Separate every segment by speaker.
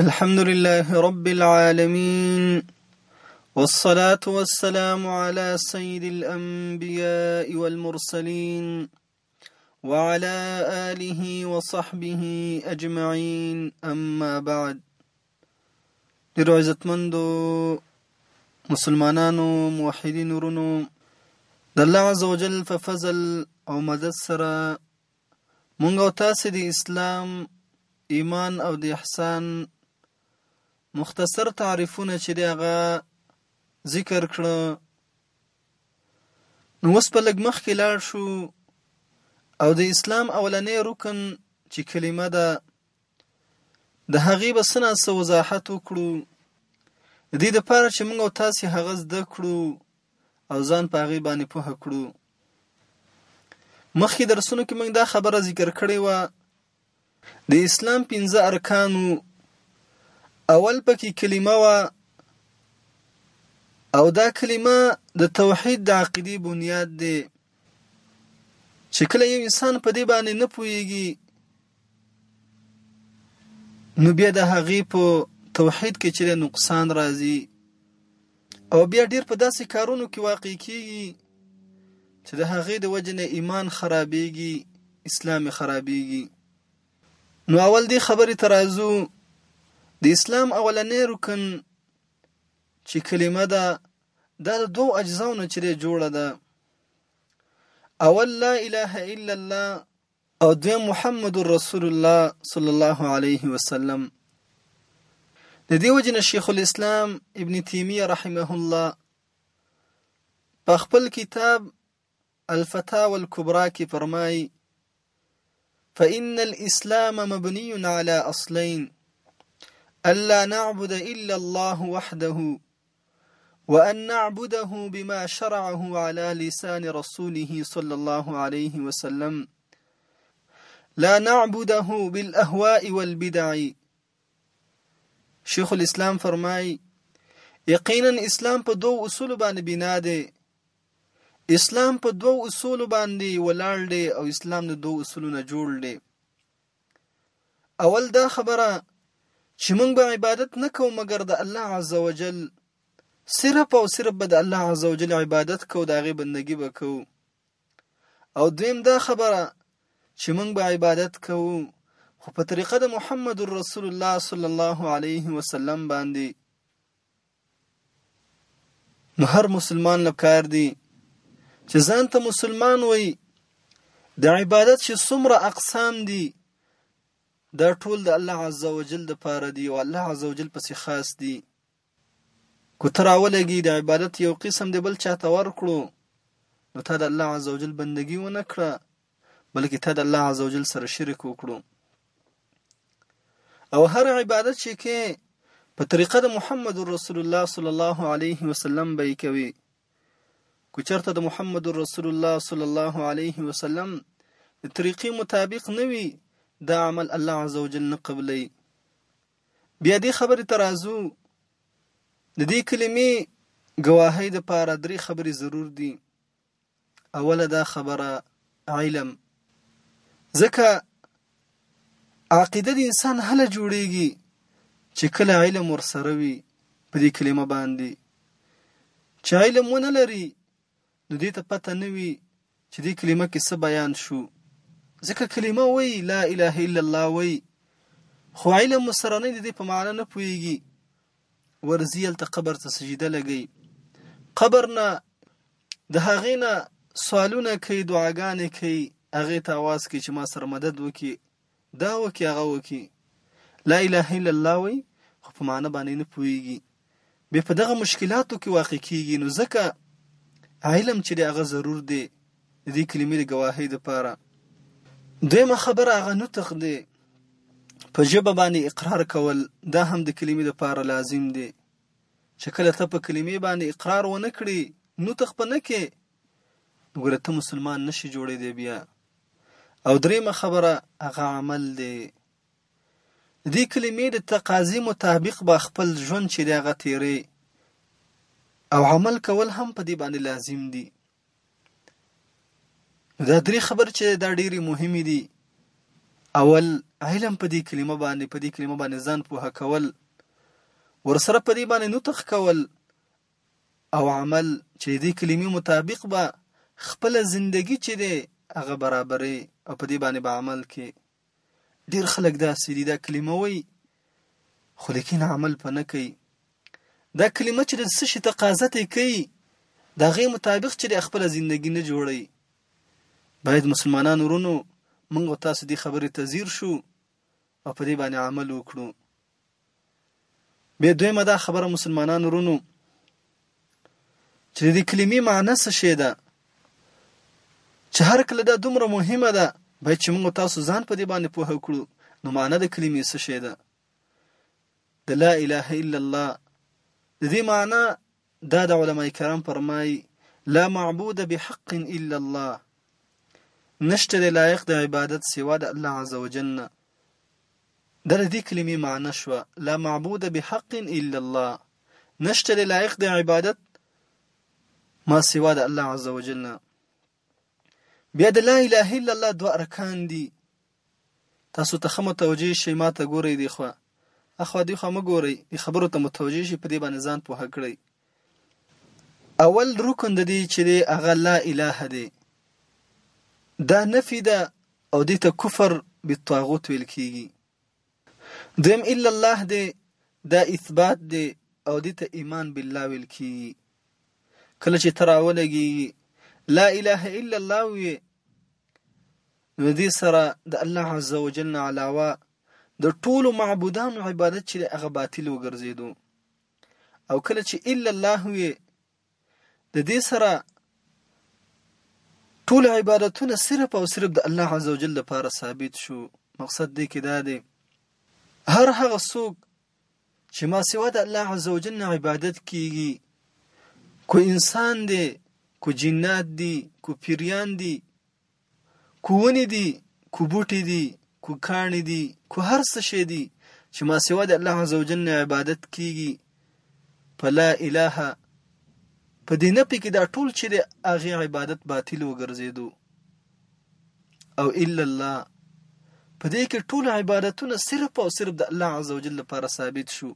Speaker 1: الحمد
Speaker 2: لله رب العالمين والصلاة والسلام على سيد الأنبياء والمرسلين وعلى آله وصحبه أجمعين أما بعد لرعزة مندو مسلمانانو موحدين رنو د الله عزوجل په فضل او مدد سره مونږ او تاسې د اسلام، ایمان او د احسان مختصر تعریفونه چې دی هغه ذکر کړو نو اوس په لږ مخکې لاړ شو او د اسلام اولنې رکن چې کلمه ده د هغې به څه ناڅه وضاحت وکړو د دې دپاره چې موږ او تاسې هغه زده کړو او ځان په هغې باندې پوه کړو مخکې درسونو کې موږ دا خبره ذکر کړې وه د اسلام پنځه ارکانو اول پکې کلمه وه او دا کلمه د توحید د عقیدې بنیاد دی چې کله یو انسان په دې باندې نه پوهیږي نو بیا د هغې په توحید کې چې نقصان راځي او بیا ډیر په داسې کارونو کې واقع کیږي چې د هغې د وجې نه ایمان خرابیږي اسلام خرابیږي نو اول دې خبرې ته راځو د اسلام اولنې رکن چې کلمه ده دا د دوو اجزاو نه چې جوړه ده اول لا اله الا الله او دویم محمد رسول الله صلی الله علیه وسلم د دې وجنه شیخ الاسلام ابن تیمیه رحمه الله په خپل کتاب الفتاوى الكبرى کې فرمایي فإن الإسلام مبني على أصلين ألا نعبد إلا الله وحده وان نعبده بما شرعه على لسان رسوله صلى الله عليه وسلم لا نعبده بالاهواء والبدع شیخ الاسلام فرمای یقینا اسلام په دوو اصول باندې بنا دی اسلام په دوو اصول باندې ولاړ دی او اسلام د دوو اصولو نه جوړ دی اول دا خبره چې موږ به عبادت نه کوو مګر د الله عزوجل صرف او صرف به د الله عزوجل عبادت کوو د هغې بندګي به کوو او دویم دا خبره چې موږ به عبادت کوو خو په طریقه د محمد رسول الله صلی الله علیه وسلم باندې نو هر مسلمان له کار دی چې ځان ته مسلمان وي د عبادت چې څومره اقسام دي دا ټول د الله عزوجل د پاره دي او الله عزوجل پسې خاص دي کو تر اولګي د عبادت یو قسم دی بل چاته ورکړو نو تا د الله عزوجل بندگی ونه کړه بلکې تا د الله عز وجل سره شرک وکړو او هر عبادت چې کې په طریقه د محمد رسول الله صلی الله علیه وسلم به یې کوي کو چرته د محمد رسول الله صلی الله علیه وسلم د طریقې مطابق نه وي دا عمل الله عز وجل نه قبلي بیا دې خبرې ترازو د دې کلمې گواهی د پاره درې خبرې ضرور دي اوله دا خبره علم ځکه عقیده د انسان هله جوړیږي چې کله علم ورسره وي په دې کلمه باندې چې علم ونه لري نو دې ته پته نه وي چې دې کلمه کې څه بیان شو ځکه کلمه وای لا اله الا الله وای خو علم سره نه دې په معنا نه پويږي ورځي هلته قبر ته سجده لګي قبر نه د هغې نه سوالونه کوي دعاګانې کوي هغې ته اواز کوي چې ما سره مدد وکړي دا وکړي هغه وکړي لا اله الا الله وي خو په معنی باندې نه پوهېږي بیا په دغه مشکلاتو کې واقع کېږي نو ځکه علم چې دی هغه ضرور دی د دې کلمې د ګواهۍ لپاره دویمه خبره هغه نطق دی په ژبه باندې اقرار کول دا هم د کلمې لپاره لازم دی چې کله ته په کلمې باندې اقرار ونه کړي نطق په نه کې ګوره ته مسلمان نشي جوړېدی بیا او دریمه خبره هغه عمل دی دې کلمې د تقاضي مطابق به خپل ژوند چې دی هغه تیری او عمل کول هم په دې باندې لازم دي دا درې خبرې چې دا ډېرې مهمې دي اول علم په دې کلمه باندې په دې کلمه باندې ځان پوه کول ورسره په دې باندې نطق کول او عمل چې دې کلمې مطابق به خپل زندگی چې دی هغه برابرې او په دې باندې به عمل کې ډیر خلک داسې دي دا کلمه وایي خو لیکن عمل په نه کوي دا کلمه چې د څه شي تقاضا ته کوي د هغې مطابق چې د خپله زندګي نه جوړوي باید مسلمانان ورونو موږ تاسو دې خبرې ته ځیر شو او په دې باندې عمل وکړو بیا دویمه دا خبره مسلمانان ورونو چې د دې کلمې معنی څه شی ده چې هر کله دا دومره مهمه ده باید چې موږ تاسو ځان په دې باندې پوه کړو نو معنی د کلمې څه شی ده د لا اله الا الله د دې معنی دا د علماء کرام فرمای لا معبود بحق الا الله نشته د لایق د عبادت سوا د الله عزوجل نه دا د دې کلمې معنی شو لا معبود بحق الا الله نشته د لایق د عبادت ما سوا د الله عزوجل نه بیا د لا اله الا الله دوه ارکان دي تاسو ته ښه متوجه شئ ما ته ګورئ دی خوا اخوا دی خوا مه ګورئ د خبرو ته متوجه شئ په دې باندې ځان پوه کړئ اول رکن د دې چې دی هغه لا اله دی دا نفي ده او دې ته کفر بالطاغوت ویل کیږي دویم الا الله دی دا اثبات دی او دې ته ایمان بالله ویل کیږي کله چې ته راولګېږي لا اله الا الله وي نو دې سره د الله عز وجل نه علاوه د ټولو معبودانو عبادت چې هغه باطل وګرځېدو او کله چې الا الله وي د دې سره ټول عبادتونه صرف او صرف د الله عزوجل لپاره ثابت شو مقصد دې کې دا دی هر هغه څوک چې ما سوا د الله عزوجل نه عبادت کیږي کو انسان دی کو جنات دی کو پیریان دی کو ونې دي، کو بوټي دي، کو کاڼي دي، کو هر څه شی دي چې ما سوا د الله عزوجل نه عبادت کیږي په لا اله په دې نه پکې دا ټول چې د هغه عبادت باطل وګرځېدو او الا الله په دې کې ټول عبادتونه صرف او صرف د الله عزوجل لپاره ثابت شو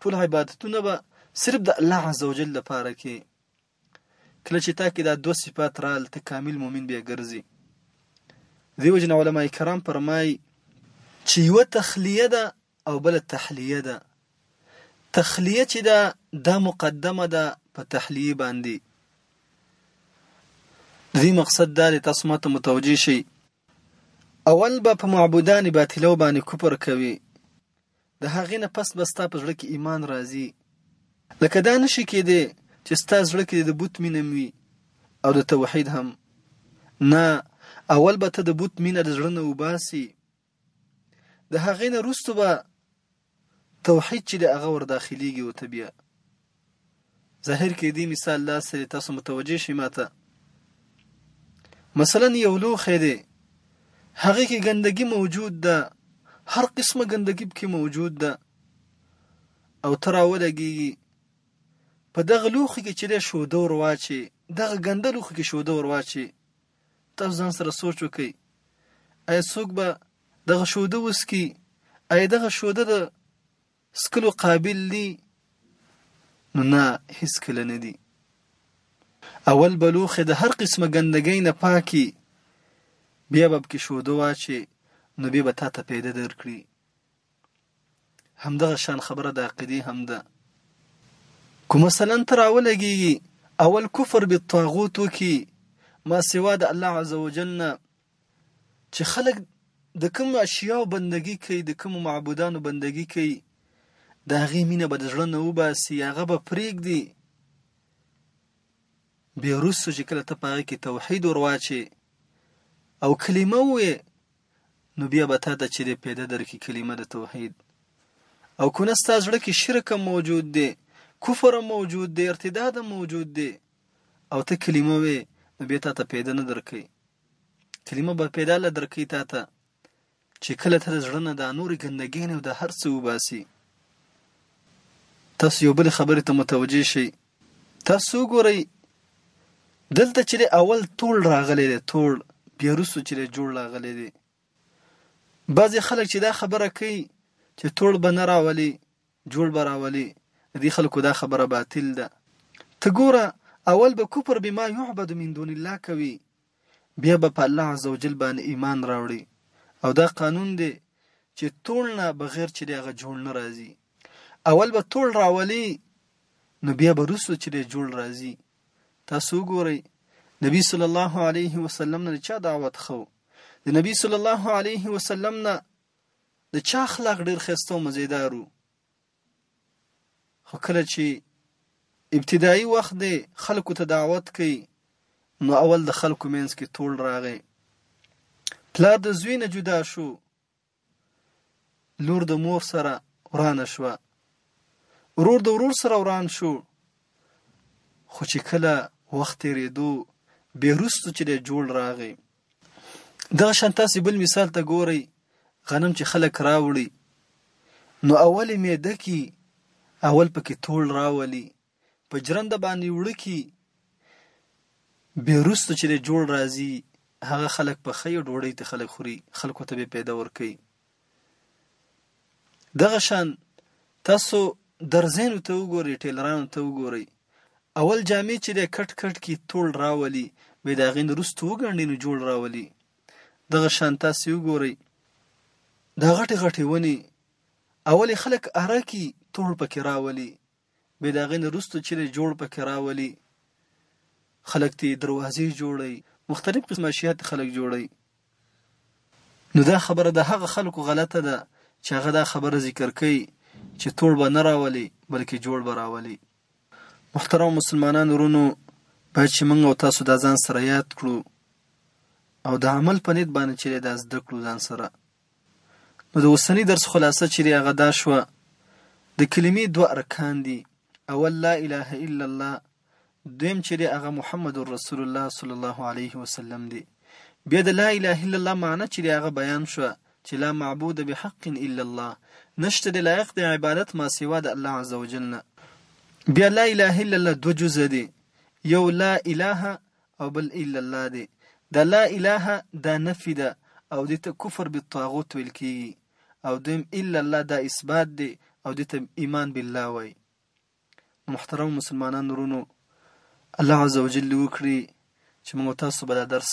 Speaker 2: ټول عبادتونه به صرف د الله عزوجل لپاره کې کله چې تا کې دا دوه صفات رال ته کامل مؤمن بیا ګرځي دیو جن علماء کرام فرمای چې یو تخلیه ده او بل تحلیه ده تخلیه چې ده دا مقدمه ده په تحلیه باندې د دې مقصد دا دی تاسو ماته متوجه شئ اول به په معبودان باطلو باندې کفر کوي د هغې نه پس به ستا په زړه کې ایمان راځي. لکه دا نه شي کېدی چې ستا زړه کې دې د بت مینه هم وي او د توحید هم. نه، اول به ته د بت مینه د زړه نه وباسي. د هغې نه وروسته به توحید چې دی هغه ورداخلېږي او ته بیا. ظاهر کې دی مثال دا سره تاسو متوجه شي ماته مثلا یو لوخه دی هغه کې ګندګي موجود ده هر قسمه ګندګي کې موجود ده او تر اولګي په دغه لوخه کې چې له شو دور واچي دغه ګنده لوخه کې شو دور واچي تاسو ځان سره سوچ وکړئ ایا څوک به دغه شوده وسکی ایا دغه شوده د څکلو قابل دي؟ نو نه هیڅکله نه دي. اول به لوښی د هر قسمه ګندګۍ نه پاکي بیا به پکې شوده واچې نو بیا به تا ته پیده درکړي همدغه شان خبره د عقیدې هم ده که مثلا ته راولګېږي اول کفر بالطاغوت وکړي ما سوا د الله عز وجل نه چې خلک د کومو اشیاو بندګي کوي، د کومو معبودانو بندګي کوي، د هغې مینه به د زړه نه وباسي، هغه به پرېږدي. بیا وروسته چې کله ته په هغه کې توحید ور واچې او کلمه ووایې، نو بیا به تا ته چې دی پیدا درکړي کلمه د توحید. او کنه ستا زړه کې شرک موجود دی، کفر موجود دی، ارتداد موجود دی. او ته کلمه وې نو بیا تاته پیدا نه درکوي کلمه به پیدا له درکوي تاته چې کله ته د زړه نه دا نورې ګندګۍ نه او دا هر څه وباسي تاسو یو بل خبرې ته متوجه شئ تاسو ګورئ دلته چې اول ټول راغلی دی ټول بیا وروسته چې جوړ راغلی دی بعضې خلک چې دا خبره کوي چې ټول به نه راولي جوړ به راولي ددي خلکو دا خبره باطل ده ته ګوره اول به کفر بما يعبد من دون الله کوي بيا به په الله عزوجل باندې ايمان راوړي او دا قانون دی چې تول نه بغير چې هغه جوړ نه راځي اول به تول راولي نو بيا به رسو چې جوړ راځي تاسو ګورئ نبی صلی الله علیه وسلم نه چا دعوت خو د نبی صلی الله علیه وسلم نه د چا اخلاق ډېر ښایسته او مزیدار وو خو کله چې ابتدایي وخت دی خلکو ته دعوت کوي نو اول د خلکو منځ کې توړ راغی پلار د زوی نه جدا شو لور د مور سره ورانه شوه ورور د ورور سره وران شو خو چې کله وخت تېرېدو بې وروستو چې دی جوړ راغی دغه شان تاسو بل مثال ته ګورئ غنم چې خلک راوړي نو اول معده کې اول پکې توړ راولي په جرنده باندې وړکی بیرستو چې جوړ راځي هغه خلک په خې ډوړی ته خلک خوري خلکو ته به پیدا ور کوي دغه شان تاسو درزینو ته وګورئ ټیلرانو ته وګورئ اول جامې چې دی کټ کټ کی توړ راولي به د هغې نه وروسته وګنډي نو جوړ راولي دغه شان تاسو وګورئ دا غټې غټې ونې اول خلک اره کی توړ پکې راولي بې د هغه نه وروسته چیرې جوړ پکې راولي خلک ترې دروازې جوړوي مختلف قسمه اشیا ترې خلک جوړوي نو دا خبره د هغه خلکو غلطه ده چې هغه دا خبره ذکر کوي چې توړ به نه راولي بلکې جوړ به راولي محترم مسلمانان ورونو باید چې موږ او تاسو دا ځان سره یاد کړو او د عمل په نیت باندې چې دا زده کړو ځان سره نو د اوسني درس خلاصه چې دی هغه دا شوه د کلمې دوه ارکان دي اول لا اله الا الله دویم چې دی هغه محمد رسول الله صلی الله علیه وسلم دی بیا د لا اله الا الله معنی چې دی هغه بیان شو چې لا معبود بحق الا الله نشته د لایق د عبادت ما سوا د الله عزوجل نه بیا لا اله الا الله دو جزء دی یو لا اله او بل الا الله دی دا لا اله دا نفی ده او دې ته کفر بالطاغوت ویل کیږي او دویم الا الله دا اثبات دی او دې ته ایمان بالله وای نو محترم مسلمانانو ورونو الله عزوجل وکړي چې موږ تاسو به دا درس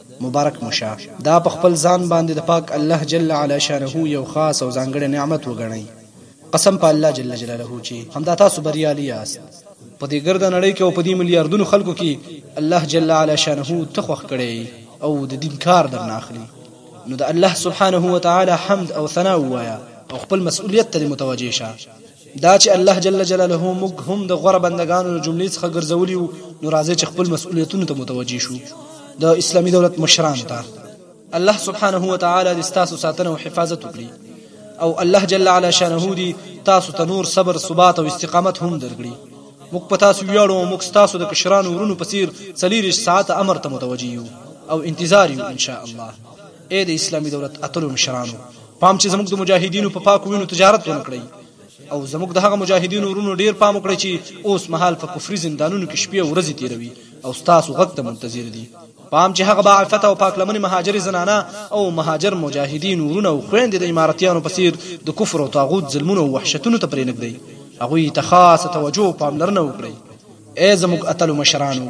Speaker 3: مبارک مو شه. دا په خپل ځان باندې د پاک الله جل علی شانه یو خاص او ځانګړی نعمت وګڼئ. قسم په الله جل جلاله چې همدا تاسو بریالي یاست. په دې ګرده نړۍ کې او په دې ملیاردونو خلکو کې الله جل علی شانه ته خوښ کړی او د دین کار درنه اخلي. نو د الله سبحانه وتعالی حمد او ثنا ووایه او خپل مسؤلیت ته دې متوجه شه. دا چې الله جل جلاله موږ هم د غوره بندگانو له جملې څخه ګرځولي یو نو راځي چې خپل مسؤلیتونو ته متوجي شو د اسلامي دولت مشران ته الله سبحانه و تعالی د تاسو ساتنه او حفاظت وکړي او الله جل علی شانه دی تاسو ته نور صبر ثبات او استقامت هم درکړي موږ په تاسو ویاړو موږ تاسو د کشرانو ورونو په څیر 40 ساعت امر ته متوجي یو او انتظار یو ان شاء الله ای د اسلامي دولت اتلو مشرانو! پام چې زموږ د مجاهدینو په پاکو وینو تجارت ونه کړئ او زموږ د هغه مجاهدینو ورونو ډېر پام وکړئ چې اوس مهال په کفري زندانونو کې شپې او ورځې تېروي او ستاسو غږ ته منتظر دي. پام چې هغه باعفته او پاکلمنې مهاجرې زنانه او مهاجر مجاهدین ورونه او خویندې د امارتیانو په څیر د کفر او طاغوت ظلمونو او وحشتونو ته پرېنږدئ، هغوی ته خاصه توجه او پاملرنه وکړئ. ای زموږ اتلو مشرانو!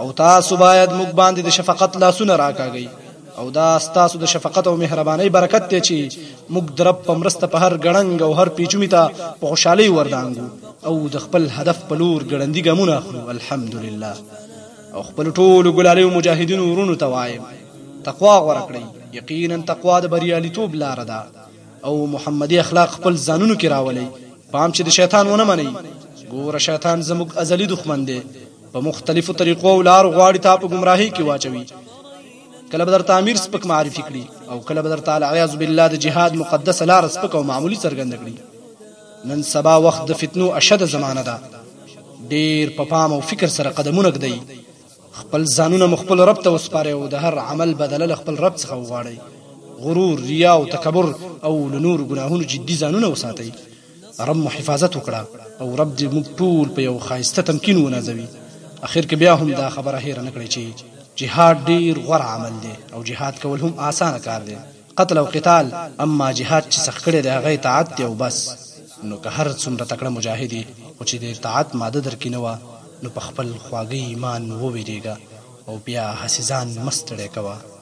Speaker 3: او تاسو باید موږ باندې د شفقت لاسونه راکاږئ او دا ستاسو د شفقت او مهربانۍ برکت دی چې موږ د رب په مرسته په هر ګړنګ او هر پیچومي ته په خوشحالۍ وردانګو او د خپل هدف په لور ګړندي ګامونه اخلو الحمدلله او خپل ټولو ګلالیو مجاهدینو ورونو ته وایم تقوا غوره کړئ یقینا تقوا د بریالیتوب لاره ده او محمدي اخلاق خپل ځانونو کې راولئ پام چې د شیطان ونه منئ ګوره شیطان زموږ ازلي دښمن دی په مختلفو طریقو او لارو غواړي تا په ګمراهۍ کې واچوي کله به درته امیر سپک معرفي کړي او کله به درته العیاذ بالله د جهاد مقدس لار سپک او معمولی څرګند کړي نن سبا وخت د فتنو اشد زمانه ده ډیر په پام او فکر سره قدمونه ږدئ خپل ځانونه مو خپل رب ته وسپارئ او د هر عمل بدله له خپل رب څخه وغواړئ غرور ریا او تکبر او له نورو ګناهونو جدي ځانونه وساتئ رب مو حفاظت وکړه او رب دې موږ ټول په یو ښایسته تمکین ونازوي اخر کې بیا هم دا خبره هېره نه کړئ چې جهاد ډیر غوره عمل دی او جهاد کول هم آسانه کار دی قتل او قتال اما جهاد چې سخت کړی دی هغه اطاعت دی او بس نو که هر څومره تکړه مجاهد یې خو چې د اطاعت ماده درکې نه وه نو په خپل خواږه ایمان ووېرېږه او بیا
Speaker 4: هسې ځان مه ستړی کوه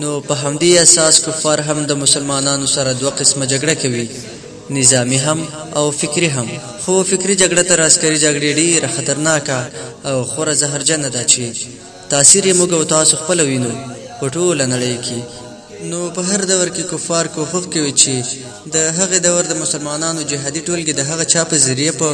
Speaker 4: نو په همدې اساس کفار هم د مسلمانانو سره دوه قسمه جګړه کوي، نظامي هم او فکري هم، خو فکري جګړه تر عسکري جګړې ډېره خطرناکه او خورا زهرجنه ده چې تاثیر یې موږ او تاسو خپله وینو په ټوله نړۍ کې. نو په هر دور کې کفار کوښښ کوي چې د هغه دور د مسلمانانو جهادي ټولګې د هغه چا په ذریعه په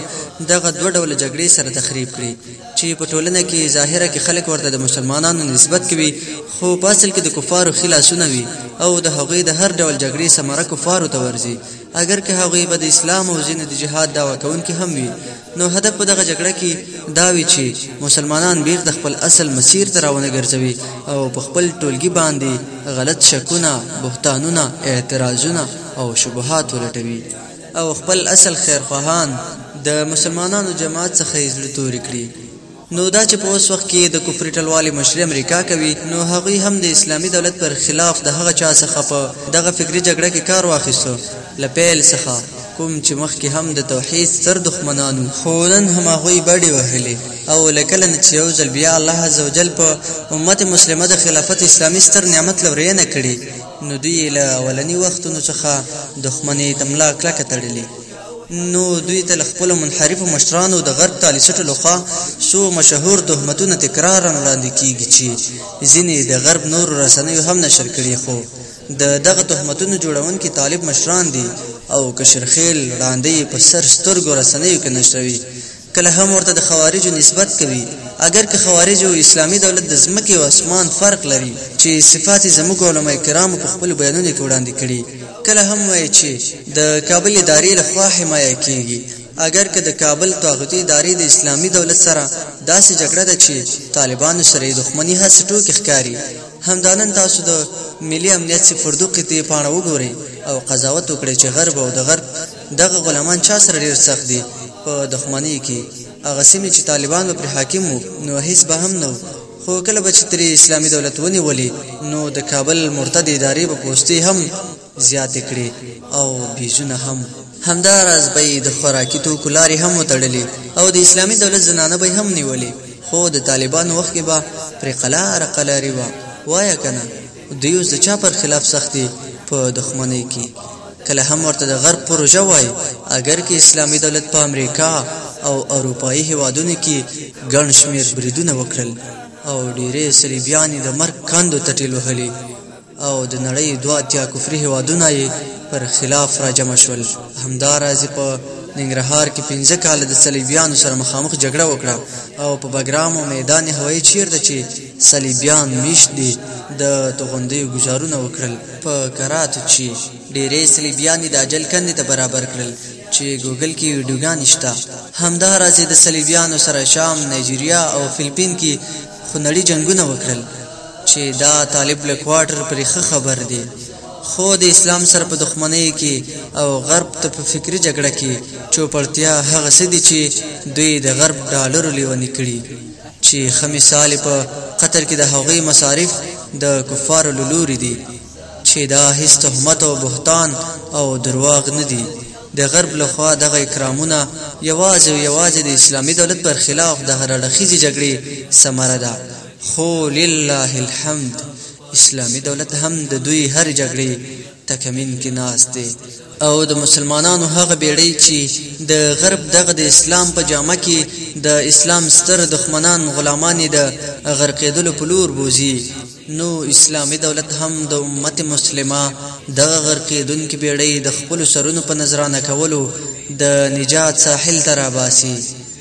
Speaker 4: دغه دوه ډوله جګړې سره تخریب کړي، چې په ټولنه کې ظاهره کې خلک ورته د مسلمانانو نسبت کوي خو په اصل کې د کفارو ښي لاسونه وي او د هغوی د هر ډول جګړې ثمره کفارو ته ورځي اګر که هغوی به د اسلام او ځینې د جهاد دعوه کوونکي هم وي نو هدف په دغه جګړه کې دا وي چې مسلمانان بیرته خپل اصل مسیر ته راونه ګرځوي او په خپل ټولګي باندې غلط شکونه بهتانونه اعتراضونه او شبهات ولټوي او خپل اصل خیرخواهان د مسلمانانو جماعت څخه یې زړه توري کړي نو دا چې په اوس وخت کې د کفري ټلوالې مشري امریکا کوي نو هغوی هم د اسلامي دولت پر خلاف د هغه چا څخه په دغه فکري جګړه کې کار واخیستو له پیل څخه
Speaker 5: کوم چې مخکې هم د توحید ستر دښمنانو خو نن هم هغوی بډې وهلې او له کله نه چې یو ځل بیا الله عزوجل په امت مسلمه د خلافت اسلامي ستر نعمت لورینه کړي نو دوی یې له اولني وختونو څخه دښمنۍ ته ملا کلکه تړلې، نو دوی ته له خپلو منحرفو مشرانو د غرب تالیسټو له خوا څو مشهور تهمتونه تکرارا وړاندې کېږي چې ځینې یې د غرب نورو رسنیو هم نشر کړي خو د دغه تهمتونو جوړونکي طالب مشران دي او کشرخېل ړانده یې په سر سترګو رسنیو کې نشروي. کله هم ورته د خوارجو نسبت کوي اګر که خوارج او اسلامي دولت د ځمکې او اسمان فرق لري چې صفات یې زموږ علماء کرامو په خپلو بیانونو کې وړاندې کړي کله هم وایي چې د کابل ادارې له خوا حمایه کیږي اګر که د کابل طاغوتي ادارې د اسلامي دولت سره داسې جګړه ده چې طالبانو سره یې دښمني هسې ټوکې ښکاري همدا نن تاسو د ملي امنیت سي فردو قطعې پاڼه وګورئ او قضاوت وکړئ چې غرب او د غرب دغه غلامان چا سره ډیر سخت دي په دښمنۍ کې هغه سیمې چې طالبان به پرې حاکم وو نو هیڅ به هم نه خو کله به چې ترې اسلامي دولت ونیولې نو د کابل مرتد ادارې به پوستې هم زیاتې کړې او بیزونه هم همدا راز به یې د خوراکي توکو لارې هم وتړلې او د اسلامي دولت زنانه به هم نیولې خو د طالبانو وخت کې به پرې قلاره قلاري وه وایه که نه دوی اوس د چا پر خلاف سخت دي په دښمنۍ کې کله هم ورته د غرب پروژه وای اگر کې اسلامي دولت په امریکا او اروپایي هیوادونو کې ګڼ شمیر بریدونه وکړل او ډیرې صلیبیانې د مرګ کندو ته ټیل وهلې او د نړۍ دوه اتیا کفري هیوادونه یې پر خلاف راجمع شول همداراز په ننګرهار کې پنځه کاله د صلیبیانو سره مخامخ جګړه وکړه او په بګرام او میدان هوایي چیرته چې صلیبیان میشت دي د توغندیو ګوزارونه وکړل په کراتو چی ډیری صلیبیان د اجل کندې ته برابر کړل چې ګوګل کې ویډیوګانې شته همداراز د صلیبیانو سره شام نایجیریا او فلپین کې خونړي جنگونه وکړل چې دا طالب له کوارټر پرې ښه خبر دی خو د اسلام سره په دښمنۍ کې او غرب ته په فکری جګړه کې چوپړتیا هغه څه دي چې دوی د غرب ډالرو لیونی کړي چی ښه مثال یې په قطر کی د هغوی مصارف د کفارو له لوری دی چی دا هیڅ تهمت او بهتان او درواغ نه دی د غرب له خوا دغه اکرامونه یوازې او یوازې د اسلامي دولت پر خلاف د هر اړخیزې جګړې ثمره ده خو لله الحمد اسلامي دولت هم د دوی هر جګړې تکمین کې ناست دی او د مسلمانانو هغه بیړۍ چی د غرب دغه د اسلام په جامه کی د اسلام ستر دښمنان غلامان یی د غرقیدلو په لور بوځی نو اسلامی دولت هم د امت مسلمه دغه غرقیدونکی بیړۍ د خپلو سرونو په نذرانه کولو د نجات ساحل ته
Speaker 6: راباسی.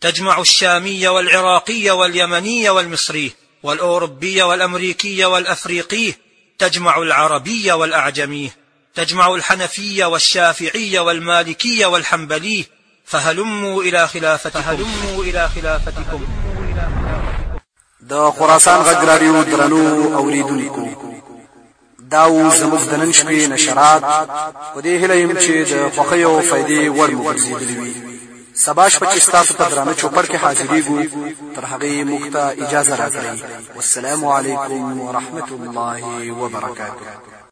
Speaker 6: تجمع الشامي والعراقي واليمني والمصري والأوروبي والأمريكي والأفريقي تجمع العربي والأعجمي تجمع الحنفي والشافعي والمالكي والحنبلي فهلموا إلى خلافتكم فهلموا إلى خلافتكم
Speaker 3: د خراسان غږ راډیو درنو اوریدونکو دا و زموږ د نن شپې نشرات په دې هیله یم چې د خوښۍ او فایدې وړ مو ګرځېدلي وي سبا شپه چې ستاسو په درانه چوپړ کې حاضرېږو تر هغې موږ ته اجازه راکړئ والسلام علیکم ورحمت الله وبرکاته